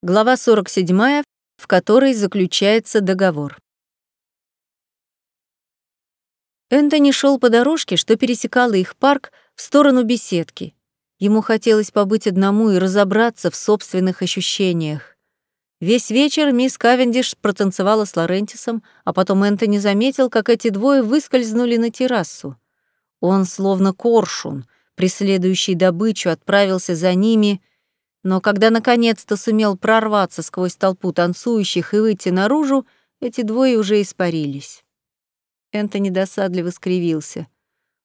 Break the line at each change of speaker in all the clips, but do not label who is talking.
Глава 47, в которой заключается договор. Энтони шел по дорожке, что пересекала их парк, в сторону беседки. Ему хотелось побыть одному и разобраться в собственных ощущениях. Весь вечер мисс Кавендиш протанцевала с Лорентисом, а потом Энтони заметил, как эти двое выскользнули на террасу. Он, словно коршун, преследующий добычу, отправился за ними, но когда наконец-то сумел прорваться сквозь толпу танцующих и выйти наружу, эти двое уже испарились. Энтони досадливо скривился.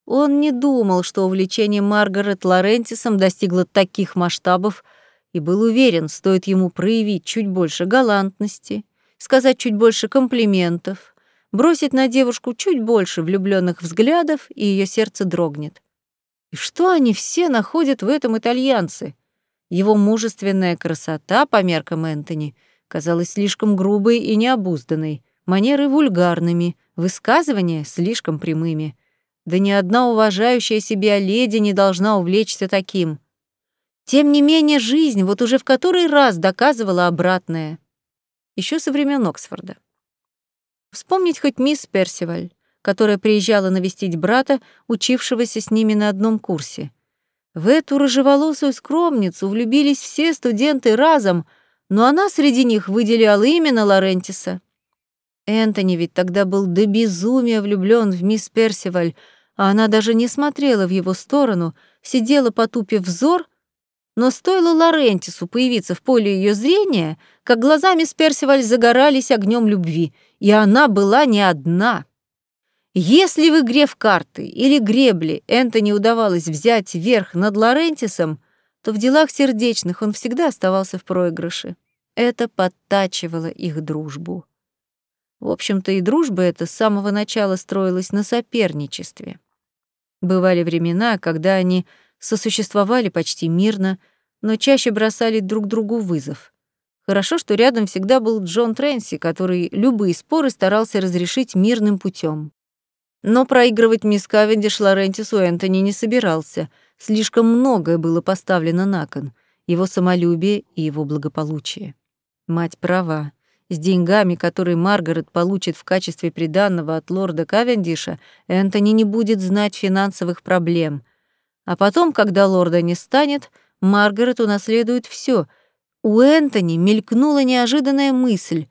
Он не думал, что увлечение Маргарет Лорентисом достигло таких масштабов, и был уверен, стоит ему проявить чуть больше галантности, сказать чуть больше комплиментов, бросить на девушку чуть больше влюбленных взглядов, и ее сердце дрогнет. И что они все находят в этом итальянце? Его мужественная красота, по меркам Энтони, казалась слишком грубой и необузданной, манеры вульгарными, высказывания слишком прямыми. Да ни одна уважающая себя леди не должна увлечься таким. Тем не менее, жизнь вот уже в который раз доказывала обратное. Еще со времен Оксфорда. Вспомнить хоть мисс Персиваль, которая приезжала навестить брата, учившегося с ними на одном курсе — в эту рыжеволосую скромницу влюбились все студенты разом, но она среди них выделяла именно Лорентиса. Энтони ведь тогда был до безумия влюблён в мисс Персиваль, а она даже не смотрела в его сторону, сидела потупив взор, но стоило Лорентису появиться в поле ее зрения, как глаза мисс Персиваль загорались огнем любви, и она была не одна. Если в игре в карты или гребли Энтони удавалось взять верх над Лорентисом, то в делах сердечных он всегда оставался в проигрыше. Это подтачивало их дружбу. В общем-то, и дружба эта с самого начала строилась на соперничестве. Бывали времена, когда они сосуществовали почти мирно, но чаще бросали друг другу вызов. Хорошо, что рядом всегда был Джон Тренси, который любые споры старался разрешить мирным путем. Но проигрывать мисс Кавендиш Лорентису Энтони не собирался. Слишком многое было поставлено на кон. Его самолюбие и его благополучие. Мать права. С деньгами, которые Маргарет получит в качестве приданного от лорда Кавендиша, Энтони не будет знать финансовых проблем. А потом, когда лорда не станет, Маргарет унаследует все. У Энтони мелькнула неожиданная мысль.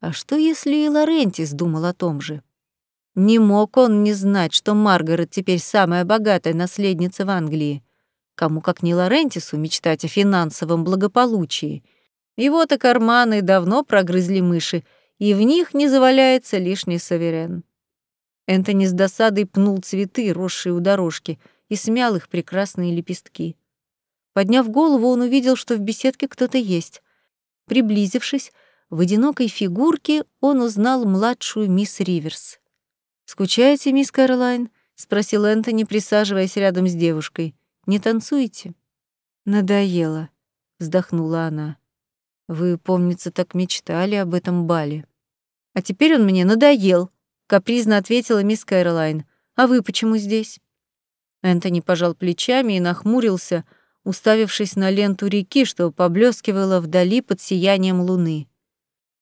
А что, если и Лорентис думал о том же? Не мог он не знать, что Маргарет теперь самая богатая наследница в Англии. Кому как не Лорентису мечтать о финансовом благополучии. Его-то карманы давно прогрызли мыши, и в них не заваляется лишний саверен. Энтони с досадой пнул цветы, росшие у дорожки, и смял их прекрасные лепестки. Подняв голову, он увидел, что в беседке кто-то есть. Приблизившись, в одинокой фигурке он узнал младшую мисс Риверс. «Скучаете, мисс Кэролайн?» — спросил Энтони, присаживаясь рядом с девушкой. «Не танцуете?» «Надоело», — вздохнула она. «Вы, помнится, так мечтали об этом бале». «А теперь он мне надоел», — капризно ответила мисс Кэролайн. «А вы почему здесь?» Энтони пожал плечами и нахмурился, уставившись на ленту реки, что поблескивала вдали под сиянием луны.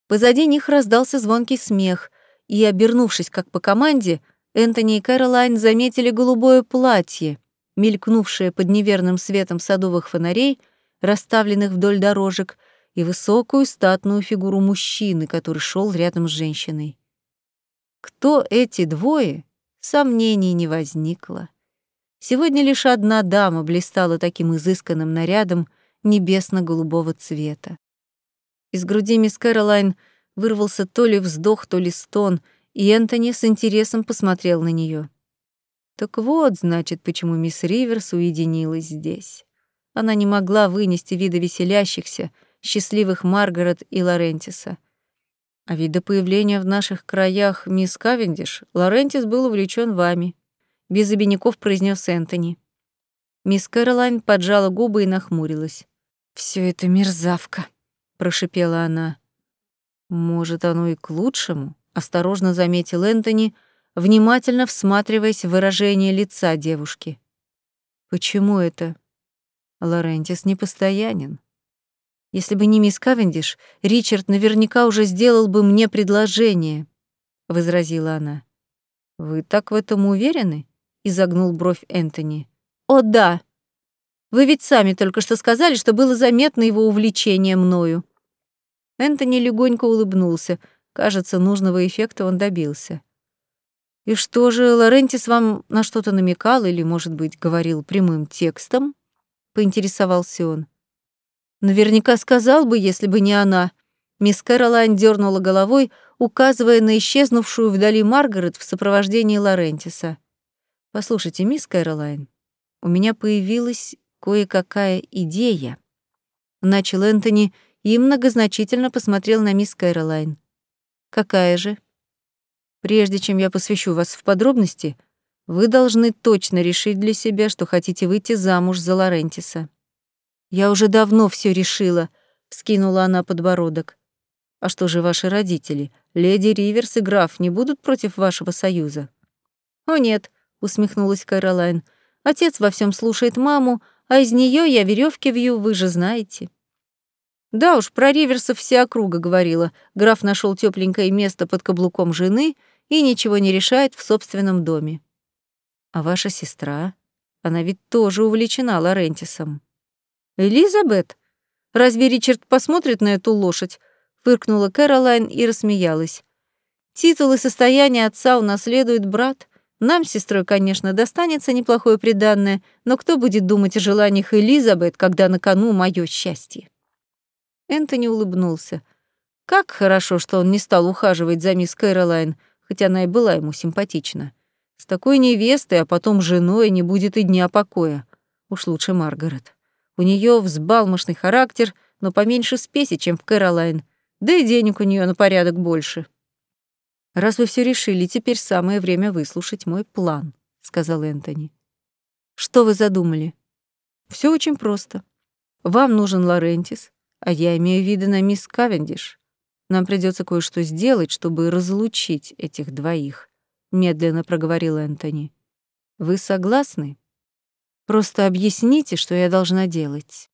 Позади них раздался звонкий смех, и, обернувшись как по команде, Энтони и Кэролайн заметили голубое платье, мелькнувшее под неверным светом садовых фонарей, расставленных вдоль дорожек, и высокую статную фигуру мужчины, который шел рядом с женщиной. Кто эти двое, сомнений не возникло. Сегодня лишь одна дама блистала таким изысканным нарядом небесно-голубого цвета. Из груди мисс Кэролайн — Вырвался то ли вздох, то ли стон, и Энтони с интересом посмотрел на нее. Так вот, значит, почему мисс Риверс уединилась здесь. Она не могла вынести вида веселящихся, счастливых Маргарет и Лорентиса. А ведь до появления в наших краях мисс Кавендиш Лорентис был увлечен вами, без обиняков произнес Энтони. Мисс Кэролайн поджала губы и нахмурилась. Все это мерзавка, прошипела она. Может, оно и к лучшему, осторожно заметил Энтони, внимательно всматриваясь в выражение лица девушки. Почему это? Лорентис непостоянен. Если бы не мисс Кавендиш, Ричард наверняка уже сделал бы мне предложение, возразила она. Вы так в этом уверены? изогнул бровь Энтони. О, да. Вы ведь сами только что сказали, что было заметно его увлечение мною. Энтони легонько улыбнулся. Кажется, нужного эффекта он добился. И что же, Лорентис вам на что-то намекал или, может быть, говорил прямым текстом? поинтересовался он. Наверняка сказал бы, если бы не она. Мисс Кэролайн дернула головой, указывая на исчезнувшую вдали Маргарет в сопровождении Лорентиса. «Послушайте, мисс Кэролайн, у меня появилась кое-какая идея». Начал Энтони и многозначительно посмотрел на мисс Кэролайн. «Какая же?» «Прежде чем я посвящу вас в подробности, вы должны точно решить для себя, что хотите выйти замуж за Лорентиса». Я уже давно все решила, скинула она подбородок. А что же ваши родители? Леди Риверс и граф не будут против вашего союза? О нет, усмехнулась Кэролайн. Отец во всем слушает маму, а из нее я веревки вью, вы же знаете. Да уж, про Риверсов вся округа говорила. Граф нашел тепленькое место под каблуком жены и ничего не решает в собственном доме. А ваша сестра? Она ведь тоже увлечена Лорентисом. «Элизабет? Разве Ричард посмотрит на эту лошадь?» — фыркнула Кэролайн и рассмеялась. «Титул и состояние отца унаследует брат. Нам с сестрой, конечно, достанется неплохое приданное, но кто будет думать о желаниях Элизабет, когда на кону мое счастье?» Энтони улыбнулся. Как хорошо, что он не стал ухаживать за мисс Кэролайн, хотя она и была ему симпатична. С такой невестой, а потом женой не будет и дня покоя. Уж лучше Маргарет. У нее взбалмошный характер, но поменьше спеси, чем в Кэролайн. Да и денег у нее на порядок больше. «Раз вы все решили, теперь самое время выслушать мой план», — сказал Энтони. «Что вы задумали?» Все очень просто. Вам нужен Лорентис, а я имею виды на мисс Кавендиш. Нам придется кое-что сделать, чтобы разлучить этих двоих», — медленно проговорил Энтони. «Вы согласны?» Просто объясните, что я должна делать.